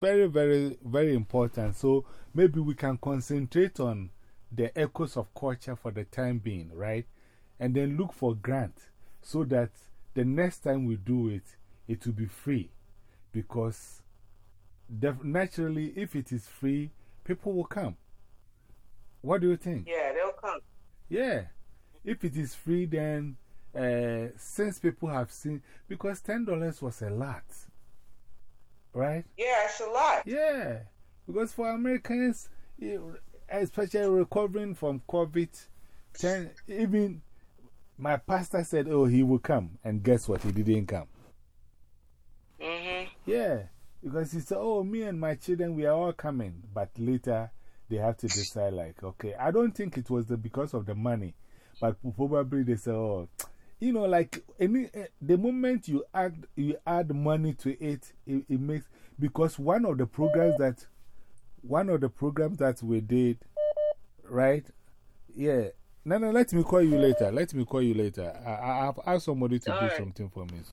very, very, very important. So maybe we can concentrate on the echoes of culture for the time being, right? And then look for grant so that the next time we do it, it will be free. Because naturally, if it is free, people will come. What do you think? Yeah, they'll come. Yeah. If it is free, then uh, since people have seen, because $10 was a lot. Right? Yeah, it's a lot. Yeah. Because for Americans, especially recovering from COVID, 10, even my pastor said, Oh, he will come. And guess what? He didn't come. -hmm. Yeah. Because he said, Oh, me and my children, we are all coming. But later, they have to decide, like, okay, I don't think it was the, because of the money, but probably they said, Oh, you know, like any, eh, the moment you add, you add money to it, it, it makes, because one of the programs that, one of the programs that we did, right? Yeah. No, no, let me call you later. Let me call you later. I, I, have asked somebody to do something for me.